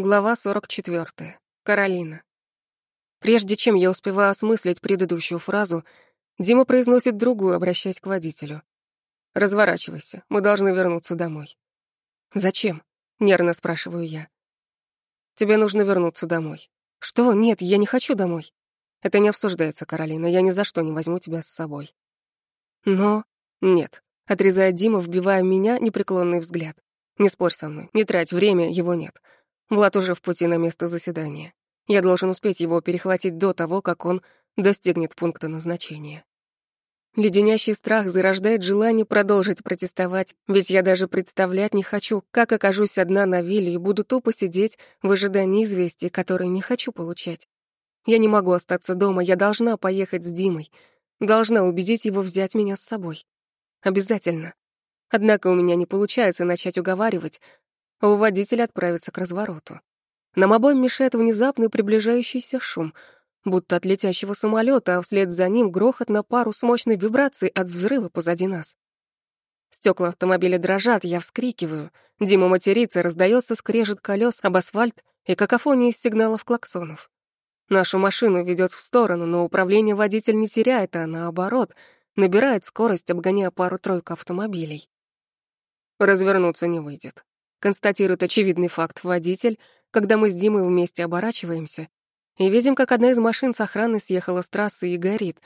Глава 44. Каролина. Прежде чем я успеваю осмыслить предыдущую фразу, Дима произносит другую, обращаясь к водителю. «Разворачивайся, мы должны вернуться домой». «Зачем?» — нервно спрашиваю я. «Тебе нужно вернуться домой». «Что? Нет, я не хочу домой». «Это не обсуждается, Каролина, я ни за что не возьму тебя с собой». «Но...» «Нет», — отрезает Дима, вбивая в меня непреклонный взгляд. «Не спорь со мной, не трать время, его нет. Влад уже в пути на место заседания. Я должен успеть его перехватить до того, как он достигнет пункта назначения. Леденящий страх зарождает желание продолжить протестовать, ведь я даже представлять не хочу, как окажусь одна на вилле и буду тупо сидеть в ожидании известий, которые не хочу получать. Я не могу остаться дома, я должна поехать с Димой, должна убедить его взять меня с собой. Обязательно. Однако у меня не получается начать уговаривать, у водителя отправиться к развороту. Нам обоим мешает внезапный приближающийся шум, будто от летящего самолета, а вслед за ним грохот на пару с мощной вибрацией от взрыва позади нас. Стекла автомобиля дрожат, я вскрикиваю. Дима матерится, раздается скрежет колес об асфальт и какофония из сигналов клаксонов. Нашу машину ведет в сторону, но управление водитель не теряет, а наоборот, набирает скорость, обгоняя пару-тройку автомобилей. Развернуться не выйдет констатирует очевидный факт водитель, когда мы с Димой вместе оборачиваемся и видим, как одна из машин с охраны съехала с трассы и горит,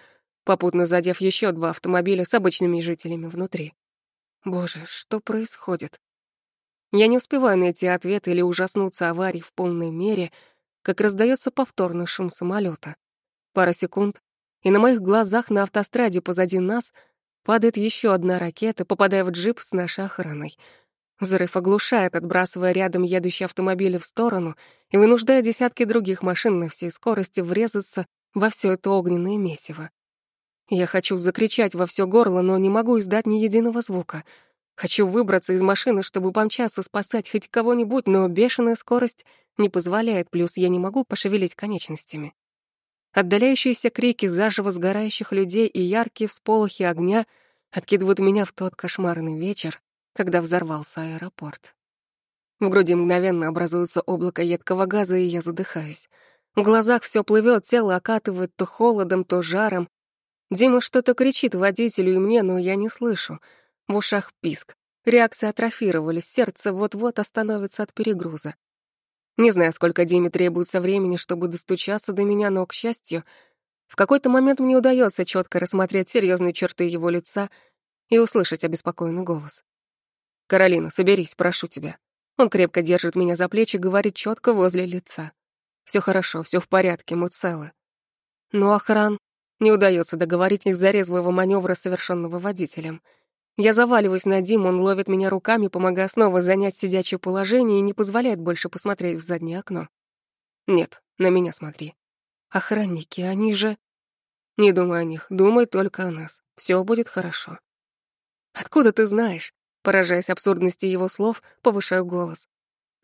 попутно задев еще два автомобиля с обычными жителями внутри. Боже, что происходит? Я не успеваю найти ответ или ужаснуться аварии в полной мере, как раздается повторный шум самолета. Пара секунд, и на моих глазах на автостраде позади нас падает еще одна ракета, попадая в джип с нашей охраной — Взрыв оглушает, отбрасывая рядом едущие автомобили в сторону и вынуждая десятки других машин на всей скорости врезаться во все это огненное месиво. Я хочу закричать во все горло, но не могу издать ни единого звука. Хочу выбраться из машины, чтобы помчаться спасать хоть кого-нибудь, но бешеная скорость не позволяет, плюс я не могу пошевелить конечностями. Отдаляющиеся крики заживо сгорающих людей и яркие всполохи огня откидывают меня в тот кошмарный вечер, когда взорвался аэропорт. В груди мгновенно образуется облако едкого газа, и я задыхаюсь. В глазах все плывет, тело окатывает то холодом, то жаром. Дима что-то кричит водителю и мне, но я не слышу. В ушах писк. Реакции атрофировались, сердце вот-вот остановится от перегруза. Не знаю, сколько Диме требуется времени, чтобы достучаться до меня, но, к счастью, в какой-то момент мне удается четко рассмотреть серьезные черты его лица и услышать обеспокоенный голос. «Каролина, соберись, прошу тебя». Он крепко держит меня за плечи, говорит четко возле лица. Все хорошо, все в порядке, мы целы. Но охран не удается договорить из-за резвого маневра, совершенного водителем. Я заваливаюсь на Диму, он ловит меня руками, помогая снова занять сидячее положение и не позволяет больше посмотреть в заднее окно. Нет, на меня смотри. Охранники, они же... Не думай о них, думай только о нас. Все будет хорошо. Откуда ты знаешь? Поражаясь абсурдности его слов, повышаю голос.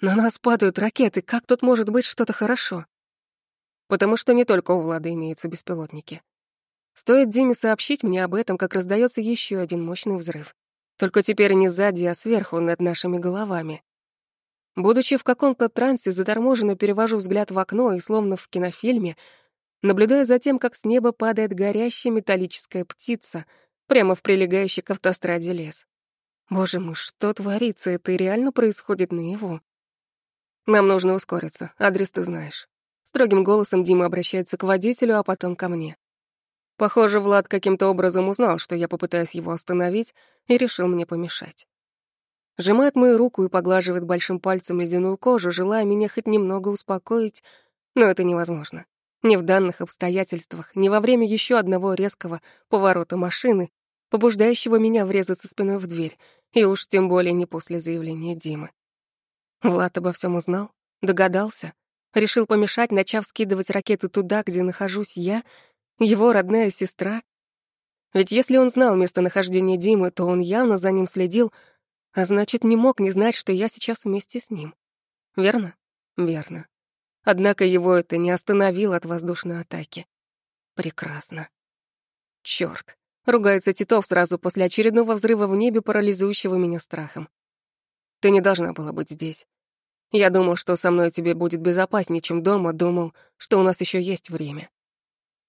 «На нас падают ракеты, как тут может быть что-то хорошо?» Потому что не только у Влада имеются беспилотники. Стоит Диме сообщить мне об этом, как раздается еще один мощный взрыв. Только теперь не сзади, а сверху, над нашими головами. Будучи в каком-то трансе, заторможенно перевожу взгляд в окно и, словно в кинофильме, наблюдая за тем, как с неба падает горящая металлическая птица прямо в прилегающий к автостраде лес. Боже мой, что творится? Это реально происходит наяву. Нам нужно ускориться. Адрес ты знаешь. Строгим голосом Дима обращается к водителю, а потом ко мне. Похоже, Влад каким-то образом узнал, что я попытаюсь его остановить, и решил мне помешать. Сжимает мою руку и поглаживает большим пальцем ледяную кожу, желая меня хоть немного успокоить, но это невозможно. Ни в данных обстоятельствах, ни во время еще одного резкого поворота машины, побуждающего меня врезаться спиной в дверь, и уж тем более не после заявления Димы. Влад обо всем узнал, догадался, решил помешать, начав скидывать ракеты туда, где нахожусь я, его родная сестра. Ведь если он знал местонахождение Димы, то он явно за ним следил, а значит, не мог не знать, что я сейчас вместе с ним. Верно? Верно. Однако его это не остановило от воздушной атаки. Прекрасно. Чёрт. Ругается Титов сразу после очередного взрыва в небе, парализующего меня страхом. Ты не должна была быть здесь. Я думал, что со мной тебе будет безопаснее, чем дома, думал, что у нас еще есть время.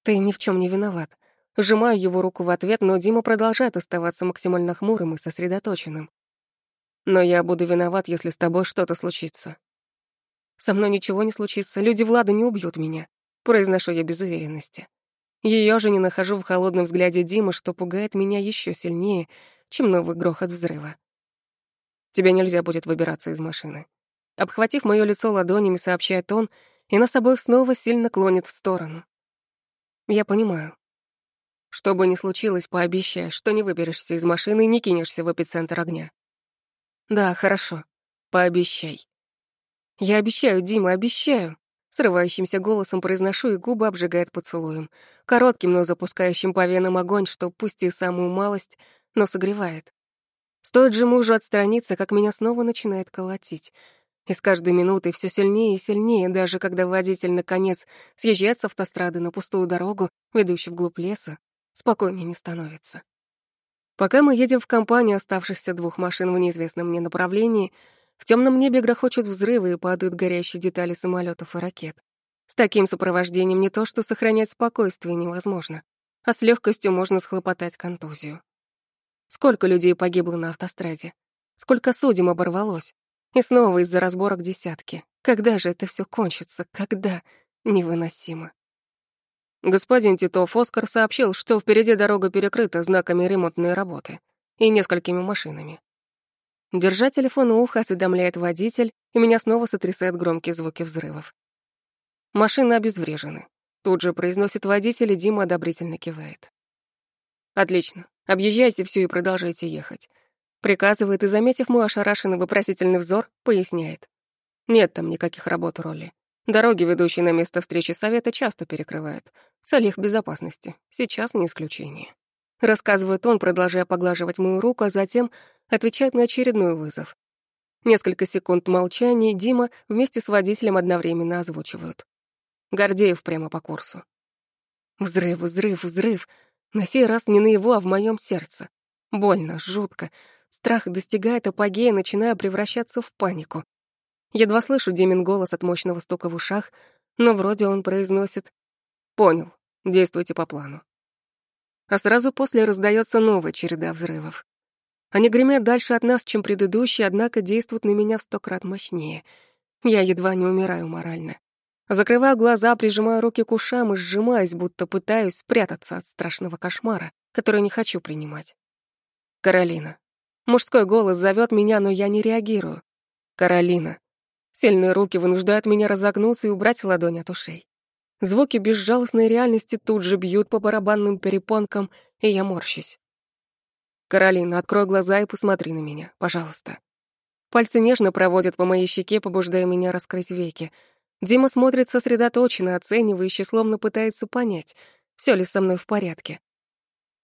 Ты ни в чем не виноват. Сжимаю его руку в ответ, но Дима продолжает оставаться максимально хмурым и сосредоточенным. Но я буду виноват, если с тобой что-то случится. Со мной ничего не случится, люди Влада не убьют меня, произношу я без уверенности. Ее же не нахожу в холодном взгляде Димы, что пугает меня еще сильнее, чем новый грохот взрыва. Тебе нельзя будет выбираться из машины. Обхватив моё лицо ладонями, сообщает он, и нас обоих снова сильно клонит в сторону. Я понимаю. Что бы ни случилось, пообещай, что не выберешься из машины и не кинешься в эпицентр огня. Да, хорошо. Пообещай. Я обещаю, Дима, обещаю. Срывающимся голосом произношу, и губы обжигает поцелуем. Коротким, но запускающим по венам огонь, что пусть и самую малость, но согревает. Стоит же мужу отстраниться, как меня снова начинает колотить. И с каждой минутой все сильнее и сильнее, даже когда водитель, наконец, съезжает с автострады на пустую дорогу, ведущую вглубь леса, спокойнее не становится. Пока мы едем в компанию оставшихся двух машин в неизвестном мне направлении, в темном небе грохочут взрывы и падают горящие детали самолетов и ракет. С таким сопровождением не то что сохранять спокойствие невозможно, а с легкостью можно схлопотать контузию. Сколько людей погибло на автостраде? Сколько судим оборвалось? И снова из-за разборок десятки. Когда же это все кончится? Когда? Невыносимо. Господин Титов Оскар сообщил, что впереди дорога перекрыта знаками ремонтной работы и несколькими машинами. Держа телефон у уха, осведомляет водитель, и меня снова сотрясают громкие звуки взрывов. Машины обезврежены. Тут же произносит водитель, и Дима одобрительно кивает. Отлично. Объезжайте всю и продолжайте ехать. Приказывает и, заметив мой ошарашенный вопросительный взор, поясняет. Нет там никаких работ роли. Дороги, ведущие на место встречи совета, часто перекрывают. В целях безопасности. Сейчас не исключение. Рассказывает он, продолжая поглаживать мою руку, а затем отвечает на очередной вызов. Несколько секунд молчания Дима вместе с водителем одновременно озвучивают. Гордеев прямо по курсу. Взрыв, взрыв, взрыв. На сей раз не на его, а в моем сердце. Больно, жутко. Страх достигает апогея, начиная превращаться в панику. Едва слышу Димин голос от мощного стука в ушах, но вроде он произносит «Понял, действуйте по плану». А сразу после раздается новая череда взрывов. Они гремят дальше от нас, чем предыдущие, однако действуют на меня в сто крат мощнее. Я едва не умираю морально. Закрываю глаза, прижимаю руки к ушам и сжимаюсь, будто пытаюсь спрятаться от страшного кошмара, который не хочу принимать. Каролина. Мужской голос зовет меня, но я не реагирую. Каролина. Сильные руки вынуждают меня разогнуться и убрать ладонь от ушей. Звуки безжалостной реальности тут же бьют по барабанным перепонкам, и я морщусь. «Каролина, открой глаза и посмотри на меня, пожалуйста». Пальцы нежно проводят по моей щеке, побуждая меня раскрыть веки, Дима смотрит сосредоточенно, оценивающе, словно пытается понять, все ли со мной в порядке.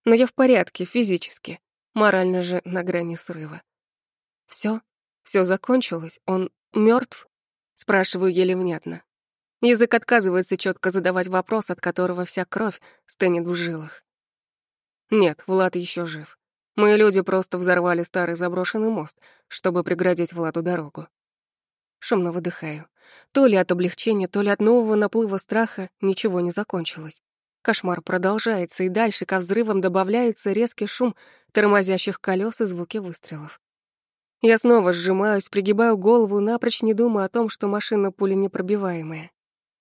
Но я в порядке физически, морально же на грани срыва. Все, все закончилось, он мертв? Спрашиваю еле внятно. Язык отказывается четко задавать вопрос, от которого вся кровь стынет в жилах. Нет, Влад еще жив. Мои люди просто взорвали старый заброшенный мост, чтобы преградить Владу дорогу. Шумно выдыхаю. То ли от облегчения, то ли от нового наплыва страха ничего не закончилось. Кошмар продолжается, и дальше ко взрывам добавляется резкий шум тормозящих колес и звуки выстрелов. Я снова сжимаюсь, пригибаю голову, напрочь не думая о том, что машина пули непробиваемая.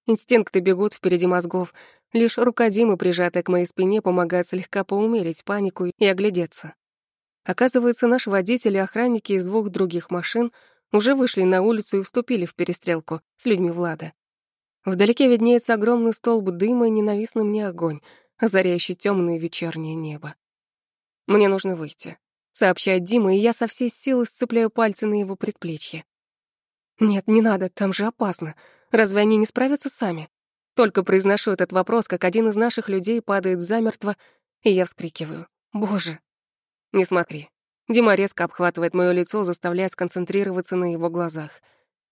Инстинкты бегут впереди мозгов. Лишь рука Димы, прижатая к моей спине, помогает слегка поумерить панику и оглядеться. Оказывается, наш водитель и охранники из двух других машин уже вышли на улицу и вступили в перестрелку с людьми Влада. Вдалеке виднеется огромный столб дыма и ненавистный мне огонь, озаряющий темное вечернее небо. «Мне нужно выйти», — сообщает Дима, и я со всей силы сцепляю пальцы на его предплечье. «Нет, не надо, там же опасно. Разве они не справятся сами?» Только произношу этот вопрос, как один из наших людей падает замертво, и я вскрикиваю. «Боже!» «Не смотри», Дима резко обхватывает моё лицо, заставляя сконцентрироваться на его глазах.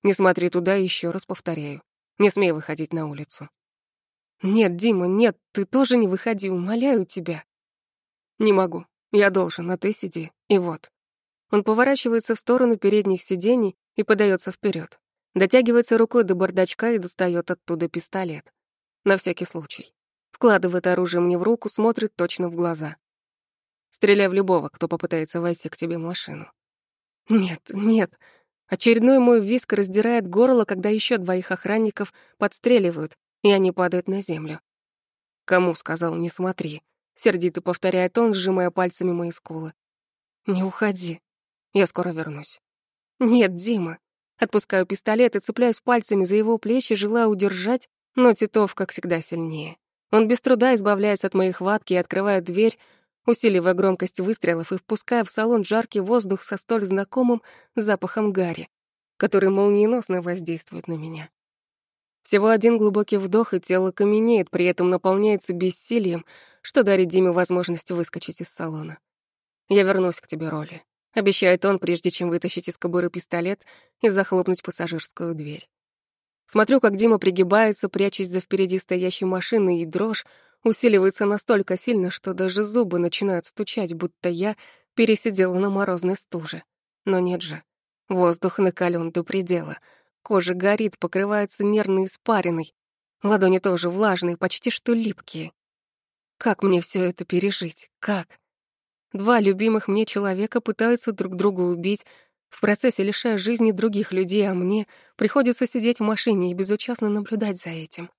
«Не смотри туда, еще раз повторяю. Не смей выходить на улицу». «Нет, Дима, нет, ты тоже не выходи, умоляю тебя». «Не могу. Я должен, а ты сиди. И вот». Он поворачивается в сторону передних сидений и подается вперед. Дотягивается рукой до бардачка и достает оттуда пистолет. На всякий случай. Вкладывает оружие мне в руку, смотрит точно в глаза. Стреляй в любого, кто попытается войти к тебе в машину. Нет, нет. Очередной мой виск раздирает горло, когда еще двоих охранников подстреливают, и они падают на землю. «Кому?» — сказал, «не смотри». Сердито повторяет он, сжимая пальцами мои скулы. «Не уходи. Я скоро вернусь». «Нет, Дима». Отпускаю пистолет и цепляюсь пальцами за его плечи, желая удержать, но Титов, как всегда, сильнее. Он без труда избавляется от моей хватки и открывает дверь, усиливая громкость выстрелов и впуская в салон жаркий воздух со столь знакомым запахом гари, который молниеносно воздействует на меня. Всего один глубокий вдох, и тело каменеет, при этом наполняется бессилием, что дарит Диме возможность выскочить из салона. «Я вернусь к тебе, Роли», — обещает он, прежде чем вытащить из кобуры пистолет и захлопнуть пассажирскую дверь. Смотрю, как Дима пригибается, прячась за впереди стоящей машиной, и дрожь усиливается настолько сильно, что даже зубы начинают стучать, будто я пересидела на морозной стуже. Но нет же. Воздух накален до предела. Кожа горит, покрывается нервной испариной. Ладони тоже влажные, почти что липкие. Как мне все это пережить? Как? Два любимых мне человека пытаются друг друга убить, в процессе лишая жизни других людей, а мне приходится сидеть в машине и безучастно наблюдать за этим.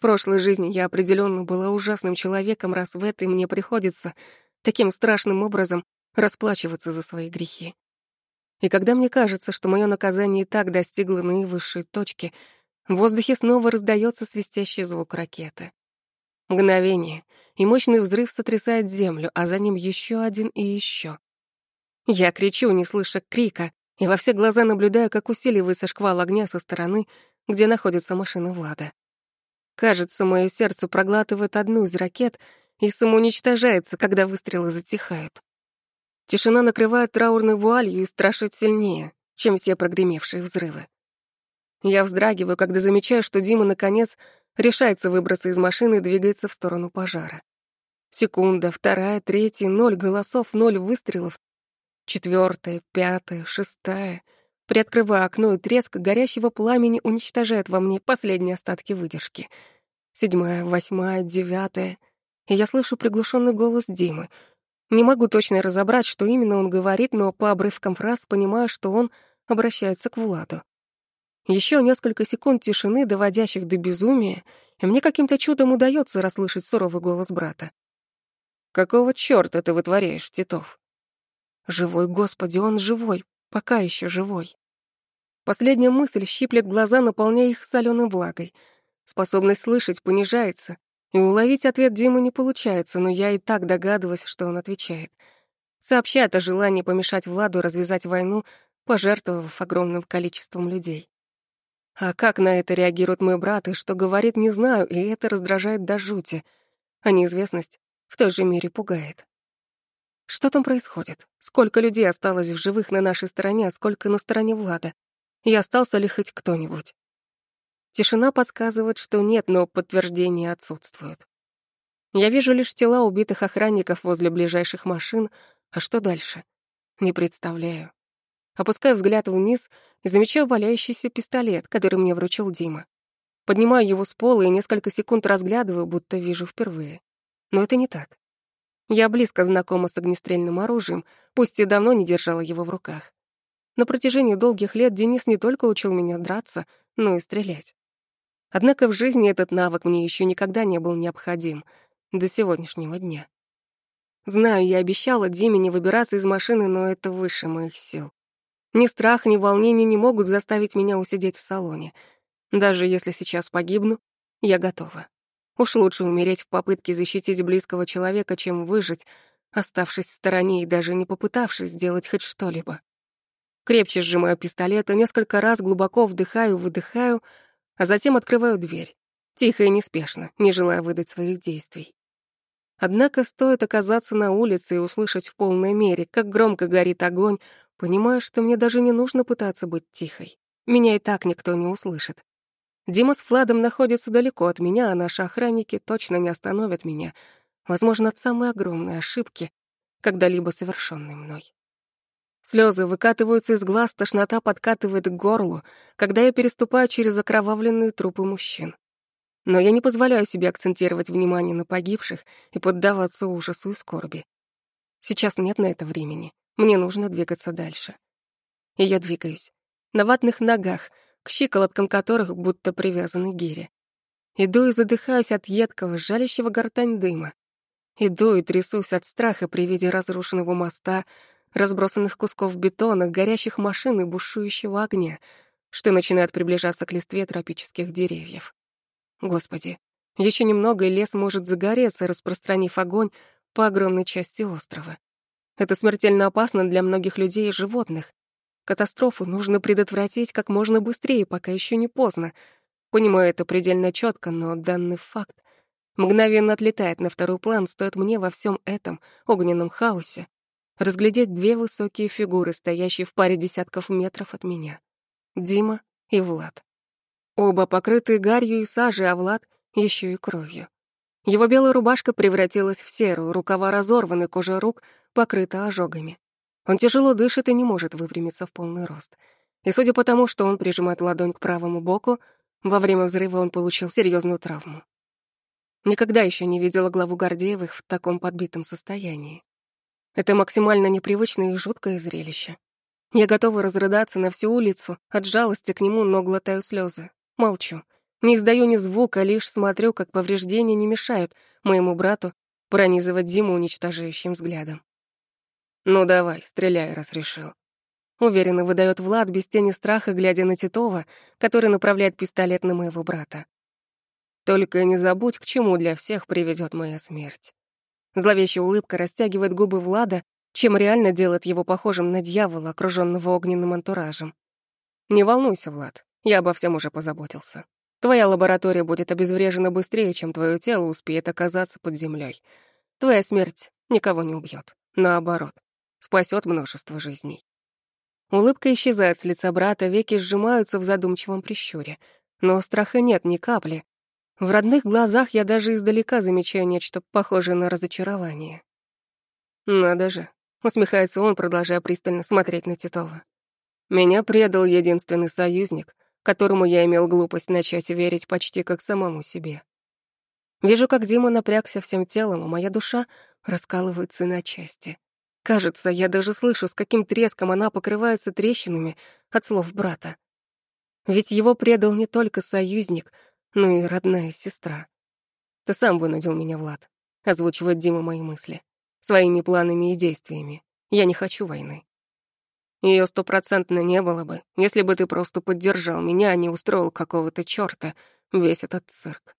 Прошлой жизни я определенно была ужасным человеком, раз в этой мне приходится таким страшным образом расплачиваться за свои грехи. И когда мне кажется, что мое наказание и так достигло наивысшей точки, в воздухе снова раздается свистящий звук ракеты. Мгновение, и мощный взрыв сотрясает землю, а за ним еще один и еще. Я кричу, не слыша крика, и во все глаза наблюдаю, как усиливается шквал огня со стороны, где находится машина Влада. Кажется, мое сердце проглатывает одну из ракет и самоуничтожается, когда выстрелы затихают. Тишина накрывает траурной вуалью и страшит сильнее, чем все прогремевшие взрывы. Я вздрагиваю, когда замечаю, что Дима, наконец, решается выбраться из машины и двигается в сторону пожара. Секунда, вторая, третья, ноль голосов, ноль выстрелов, Четвертая, пятая, шестая. Приоткрываю окно, и треск горящего пламени уничтожает во мне последние остатки выдержки. Седьмая, восьмая, девятая. И я слышу приглушенный голос Димы. Не могу точно разобрать, что именно он говорит, но по обрывкам фраз понимаю, что он обращается к Владу. Еще несколько секунд тишины, доводящих до безумия, и мне каким-то чудом удается расслышать суровый голос брата. «Какого чёрта ты вытворяешь, Титов?» Живой, Господи, он живой, пока еще живой. Последняя мысль щиплет глаза, наполняя их соленой влагой. Способность слышать понижается, и уловить ответ Димы не получается, но я и так догадываюсь, что он отвечает. Сообщает о желании помешать Владу развязать войну, пожертвовав огромным количеством людей. А как на это реагирует мой брат и что говорит, не знаю, и это раздражает до жути, а неизвестность в той же мере пугает. Что там происходит? Сколько людей осталось в живых на нашей стороне, а сколько на стороне Влада? И остался ли хоть кто-нибудь? Тишина подсказывает, что нет, но подтверждения отсутствуют. Я вижу лишь тела убитых охранников возле ближайших машин, а что дальше? Не представляю. Опускаю взгляд вниз и замечаю валяющийся пистолет, который мне вручил Дима. Поднимаю его с пола и несколько секунд разглядываю, будто вижу впервые. Но это не так. Я близко знакома с огнестрельным оружием, пусть и давно не держала его в руках. На протяжении долгих лет Денис не только учил меня драться, но и стрелять. Однако в жизни этот навык мне еще никогда не был необходим, до сегодняшнего дня. Знаю, я обещала Диме не выбираться из машины, но это выше моих сил. Ни страх, ни волнение не могут заставить меня усидеть в салоне. Даже если сейчас погибну, я готова. Уж лучше умереть в попытке защитить близкого человека, чем выжить, оставшись в стороне и даже не попытавшись сделать хоть что-либо. Крепче сжимаю пистолет и несколько раз глубоко вдыхаю, выдыхаю, а затем открываю дверь. Тихо и неспешно, не желая выдать своих действий. Однако стоит оказаться на улице и услышать в полной мере, как громко горит огонь, понимаю, что мне даже не нужно пытаться быть тихой. Меня и так никто не услышит. Дима с Владом находятся далеко от меня, а наши охранники точно не остановят меня, возможно, от самой огромной ошибки, когда-либо совершенной мной. Слезы выкатываются из глаз, тошнота подкатывает к горлу, когда я переступаю через окровавленные трупы мужчин. Но я не позволяю себе акцентировать внимание на погибших и поддаваться ужасу и скорби. Сейчас нет на это времени. Мне нужно двигаться дальше. И я двигаюсь. На ватных ногах, к щиколоткам которых будто привязаны гири. Иду и задыхаюсь от едкого, жалящего гортань дыма. Иду и трясусь от страха при виде разрушенного моста, разбросанных кусков бетона, горящих машин и бушующего огня, что начинает приближаться к листве тропических деревьев. Господи, еще немного, и лес может загореться, распространив огонь по огромной части острова. Это смертельно опасно для многих людей и животных. Катастрофу нужно предотвратить как можно быстрее, пока еще не поздно. Понимаю это предельно четко, но данный факт мгновенно отлетает на второй план, стоит мне во всем этом огненном хаосе разглядеть две высокие фигуры, стоящие в паре десятков метров от меня. Дима и Влад. Оба покрытые гарью и сажей, а Влад еще и кровью. Его белая рубашка превратилась в серую, рукава разорваны, кожа рук покрыта ожогами. Он тяжело дышит и не может выпрямиться в полный рост. И судя по тому, что он прижимает ладонь к правому боку, во время взрыва он получил серьезную травму. Никогда еще не видела главу Гордеевых в таком подбитом состоянии. Это максимально непривычное и жуткое зрелище. Я готова разрыдаться на всю улицу от жалости к нему, но глотаю слезы. Молчу. Не издаю ни звука, лишь смотрю, как повреждения не мешают моему брату пронизывать Диму уничтожающим взглядом. «Ну давай, стреляй, раз решил». Уверенно выдает Влад без тени страха, глядя на Титова, который направляет пистолет на моего брата. «Только не забудь, к чему для всех приведет моя смерть». Зловещая улыбка растягивает губы Влада, чем реально делает его похожим на дьявола, окружённого огненным антуражем. «Не волнуйся, Влад, я обо всем уже позаботился. Твоя лаборатория будет обезврежена быстрее, чем твое тело успеет оказаться под землей. Твоя смерть никого не убьет. Наоборот, спасет множество жизней». Улыбка исчезает с лица брата, веки сжимаются в задумчивом прищуре. Но страха нет ни капли, в родных глазах я даже издалека замечаю нечто похожее на разочарование. «Надо же», — усмехается он, продолжая пристально смотреть на Титова. «Меня предал единственный союзник, которому я имел глупость начать верить почти как самому себе. Вижу, как Дима напрягся всем телом, а моя душа раскалывается на части. Кажется, я даже слышу, с каким треском она покрывается трещинами от слов брата. Ведь его предал не только союзник — ну и родная сестра. Ты сам вынудил меня, Влад, озвучивать Дима мои мысли. Своими планами и действиями. Я не хочу войны. Ее стопроцентно не было бы, если бы ты просто поддержал меня, а не устроил какого-то чёрта весь этот цирк.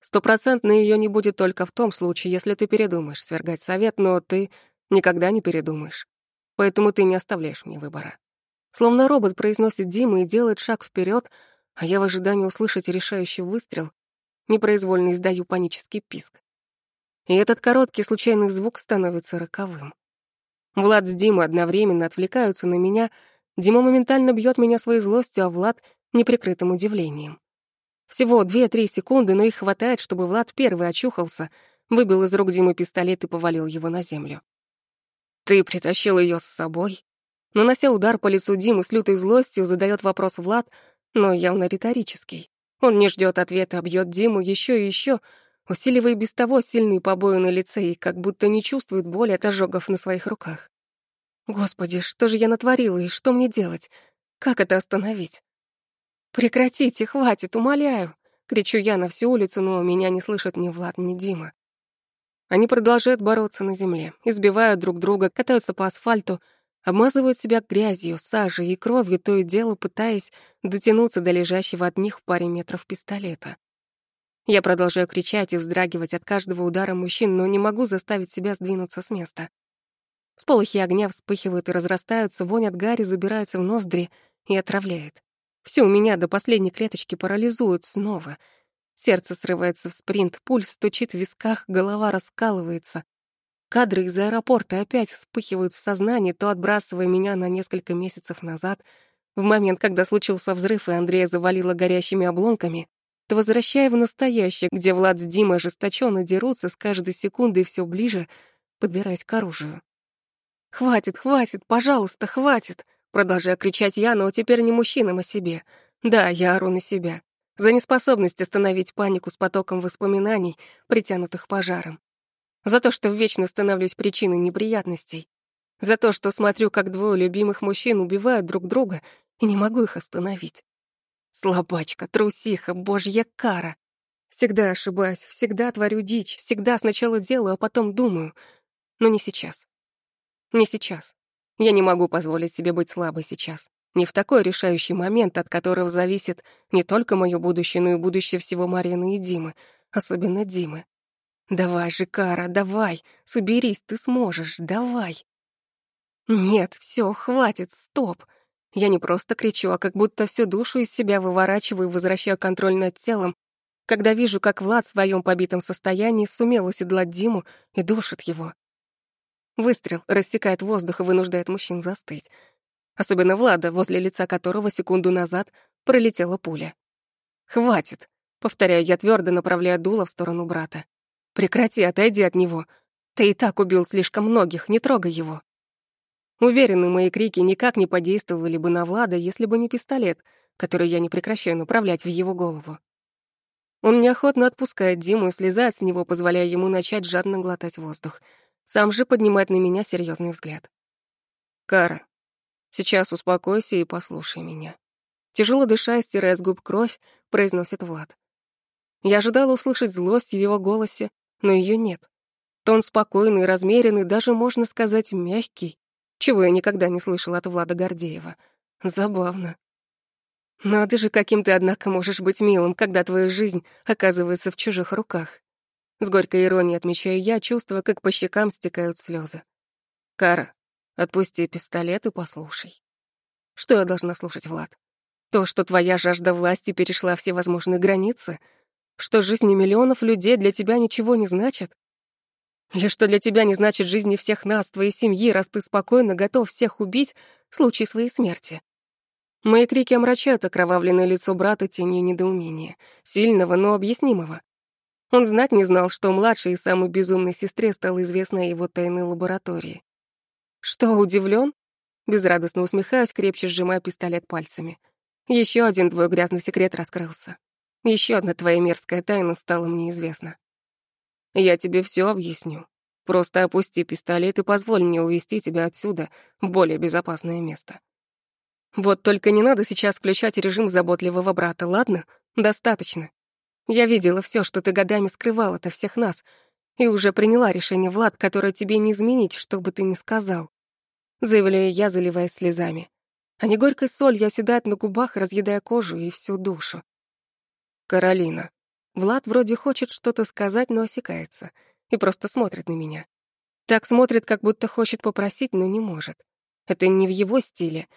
Стопроцентно ее не будет только в том случае, если ты передумаешь свергать совет, но ты никогда не передумаешь. Поэтому ты не оставляешь мне выбора. Словно робот произносит Дима и делает шаг вперед, а я в ожидании услышать решающий выстрел непроизвольно издаю панический писк. И этот короткий случайный звук становится роковым. Влад с Димой одновременно отвлекаются на меня, Дима моментально бьет меня своей злостью, а Влад — неприкрытым удивлением. Всего две-три секунды, но их хватает, чтобы Влад первый очухался, выбил из рук Димы пистолет и повалил его на землю. «Ты притащил ее с собой?» Нанося удар по лицу Димы с лютой злостью, задает вопрос Влад, но явно риторический. Он не ждет ответа, а бьет Диму еще и еще, усиливая без того сильные побои на лице и как будто не чувствует боли от ожогов на своих руках. Господи, что же я натворила и что мне делать? Как это остановить? Прекратите, хватит, умоляю. Кричу я на всю улицу, но меня не слышат ни Влад, ни Дима. Они продолжают бороться на земле, избивают друг друга, катаются по асфальту, обмазывают себя грязью, сажей и кровью, то и дело пытаясь дотянуться до лежащего от них в паре метров пистолета. Я продолжаю кричать и вздрагивать от каждого удара мужчин, но не могу заставить себя сдвинуться с места. Сполохи огня вспыхивают и разрастаются, вонь от гари забирается в ноздри и отравляет. Всё у меня до последней клеточки парализует снова. Сердце срывается в спринт, пульс стучит в висках, голова раскалывается, Кадры из аэропорта опять вспыхивают в сознании, то отбрасывая меня на несколько месяцев назад, в момент, когда случился взрыв и Андрея завалило горящими обломками, то возвращая в настоящее, где Влад с Димой ожесточенно дерутся с каждой секундой все ближе, подбираясь к оружию. «Хватит, хватит, пожалуйста, хватит!» Продолжаю кричать я, но теперь не мужчинам, а себе. Да, я ору на себя. За неспособность остановить панику с потоком воспоминаний, притянутых пожаром. За то, что вечно становлюсь причиной неприятностей. За то, что смотрю, как двое любимых мужчин убивают друг друга, и не могу их остановить. Слабачка, трусиха, божья кара. Всегда ошибаюсь, всегда творю дичь, всегда сначала делаю, а потом думаю. Но не сейчас. Не сейчас. Я не могу позволить себе быть слабой сейчас. Не в такой решающий момент, от которого зависит не только моё будущее, но и будущее всего Марины и Димы, особенно Димы. Давай же, Кара, давай, соберись, ты сможешь, давай. Нет, всё, хватит, стоп. Я не просто кричу, а как будто всю душу из себя выворачиваю и возвращаю контроль над телом, когда вижу, как Влад в своем побитом состоянии сумел оседлать Диму и душит его. Выстрел рассекает воздух и вынуждает мужчин застыть. Особенно Влада, возле лица которого секунду назад пролетела пуля. «Хватит!» — повторяю я твердо, направляя дуло в сторону брата. «Прекрати, отойди от него. Ты и так убил слишком многих, не трогай его». Уверены, мои крики никак не подействовали бы на Влада, если бы не пистолет, который я не прекращаю направлять в его голову. Он неохотно отпускает Диму и слезает с него, позволяя ему начать жадно глотать воздух. Сам же поднимает на меня серьезный взгляд. «Кара, сейчас успокойся и послушай меня». Тяжело дыша, стирая с губ кровь, произносит Влад. Я ожидала услышать злость в его голосе, но ее нет. Тон спокойный, размеренный, даже, можно сказать, мягкий, чего я никогда не слышала от Влада Гордеева. Забавно. Надо же, каким ты, однако, можешь быть милым, когда твоя жизнь оказывается в чужих руках. С горькой иронией отмечаю я, чувствуя, как по щекам стекают слезы. Кара, отпусти пистолет и послушай. Что я должна слушать, Влад? То, что твоя жажда власти перешла все возможные границы? Что жизни миллионов людей для тебя ничего не значат? Или что для тебя не значит жизни всех нас, твоей семьи, раз ты спокойно готов всех убить в случае своей смерти? Мои крики омрачают окровавленное лицо брата тенью недоумения, сильного, но объяснимого. Он знать не знал, что младшей и самой безумной сестре стало известно о его тайной лаборатории. Что, удивлен? Безрадостно усмехаюсь, крепче сжимая пистолет пальцами. Еще один твой грязный секрет раскрылся. Еще одна твоя мерзкая тайна стала мне известна. Я тебе все объясню. Просто опусти пистолет и позволь мне увести тебя отсюда в более безопасное место. Вот только не надо сейчас включать режим заботливого брата, ладно? Достаточно. Я видела все, что ты годами скрывал от всех нас, и уже приняла решение, Влад, которое тебе не изменить, что бы ты ни сказал. Заявляю я, заливаясь слезами. А не горькой солью оседает на губах, разъедая кожу и всю душу. Каролина. Влад вроде хочет что-то сказать, но осекается и просто смотрит на меня. Так смотрит, как будто хочет попросить, но не может. Это не в его стиле,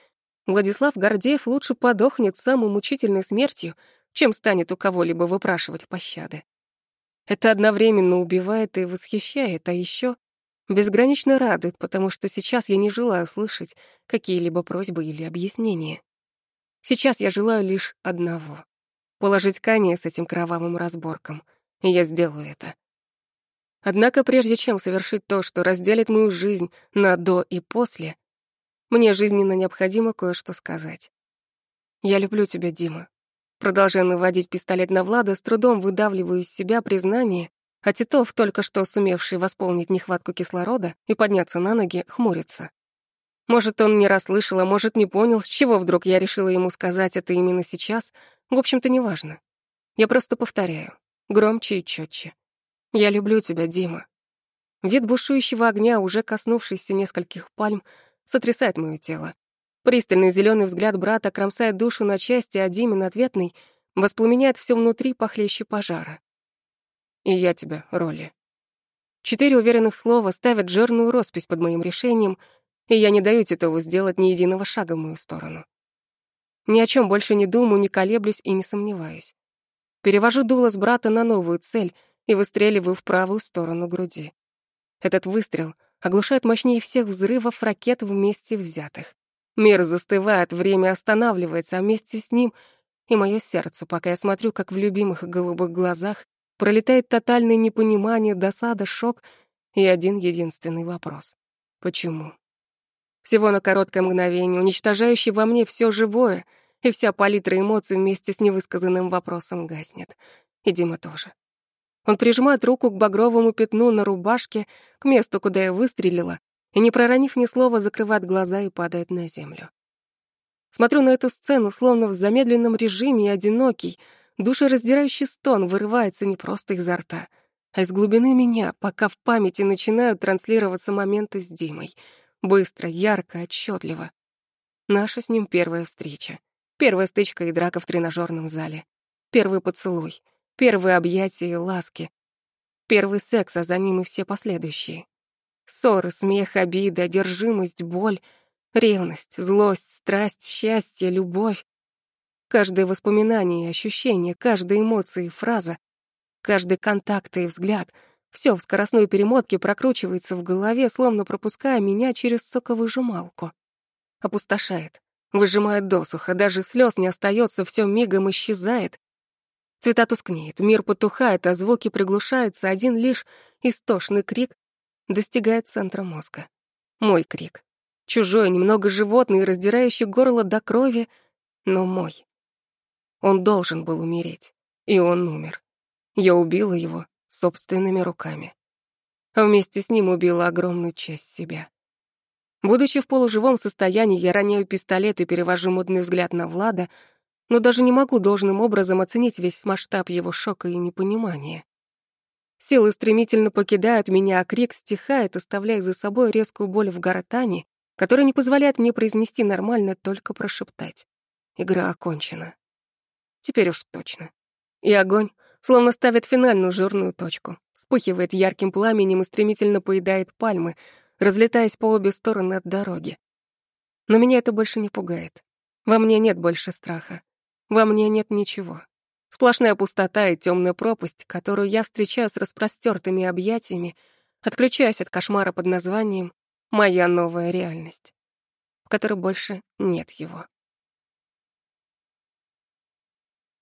Владислав Гордеев лучше подохнет самой мучительной смертью, чем станет у кого-либо выпрашивать пощады. Это одновременно убивает и восхищает, а еще безгранично радует, потому что сейчас я не желаю слышать какие-либо просьбы или объяснения. Сейчас я желаю лишь одного — положить конец этим кровавым разборкам, и я сделаю это. Однако прежде чем совершить то, что разделит мою жизнь на «до» и «после», мне жизненно необходимо кое-что сказать. Я люблю тебя, Дима. Продолжая наводить пистолет на Влада, с трудом выдавливаю из себя признание, а Титов, только что сумевший восполнить нехватку кислорода и подняться на ноги, хмурится. Может, он не расслышал, а может, не понял, с чего вдруг я решила ему сказать это именно сейчас. В общем-то, неважно. Я просто повторяю, громче и четче. Я люблю тебя, Дима. Вид бушующего огня, уже коснувшийся нескольких пальм, сотрясает моё тело. Пристальный зеленый взгляд брата кромсает душу на части, а Димин ответный воспламеняет все внутри похлеще пожара. И я тебя, Роли. Четыре уверенных слова ставят жирную роспись под моим решением, и я не даю Титову сделать ни единого шага в мою сторону. Ни о чем больше не думаю, не колеблюсь и не сомневаюсь. Перевожу дуло с брата на новую цель и выстреливаю в правую сторону груди. Этот выстрел оглушает мощнее всех взрывов ракет вместе взятых. Мир застывает, время останавливается, а вместе с ним и мое сердце, пока я смотрю, как в любимых голубых глазах пролетает тотальное непонимание, досада, шок и один единственный вопрос. Почему? Всего на короткое мгновение, уничтожающий во мне все живое, и вся палитра эмоций вместе с невысказанным вопросом гаснет. И Дима тоже. Он прижимает руку к багровому пятну на рубашке, к месту, куда я выстрелила, и, не проронив ни слова, закрывает глаза и падает на землю. Смотрю на эту сцену, словно в замедленном режиме, и одинокий, душераздирающий стон вырывается не просто изо рта, а из глубины меня, пока в памяти начинают транслироваться моменты с Димой. Быстро, ярко, отчетливо. Наша с ним первая встреча. Первая стычка и драка в тренажерном зале. Первый поцелуй. Первые объятия и ласки. Первый секс, а за ним и все последующие. Ссоры, смех, обида, одержимость, боль, ревность, злость, страсть, счастье, любовь. Каждое воспоминание и ощущение, каждая эмоция и фраза, каждый контакт и взгляд — все в скоростной перемотке прокручивается в голове, словно пропуская меня через соковыжималку. Опустошает, выжимает досуха, даже слез не остается, все мигом исчезает, Цвета тускнеет, мир потухает, а звуки приглушаются, один лишь истошный крик достигает центра мозга. Мой крик. Чужой, немного животный, раздирающий горло до крови, но мой. Он должен был умереть, и он умер. Я убила его собственными руками. Вместе с ним убила огромную часть себя. Будучи в полуживом состоянии, я роняю пистолет и перевожу модный взгляд на Влада, но даже не могу должным образом оценить весь масштаб его шока и непонимания. Силы стремительно покидают меня, а крик стихает, оставляя за собой резкую боль в гортани, которая не позволяет мне произнести нормально, только прошептать. Игра окончена. Теперь уж точно. И огонь словно ставит финальную жирную точку, вспыхивает ярким пламенем и стремительно поедает пальмы, разлетаясь по обе стороны от дороги. Но меня это больше не пугает. Во мне нет больше страха. Во мне нет ничего. Сплошная пустота и темная пропасть, которую я встречаю с распростертыми объятиями, отключаясь от кошмара под названием «Моя новая реальность», в которой больше нет его.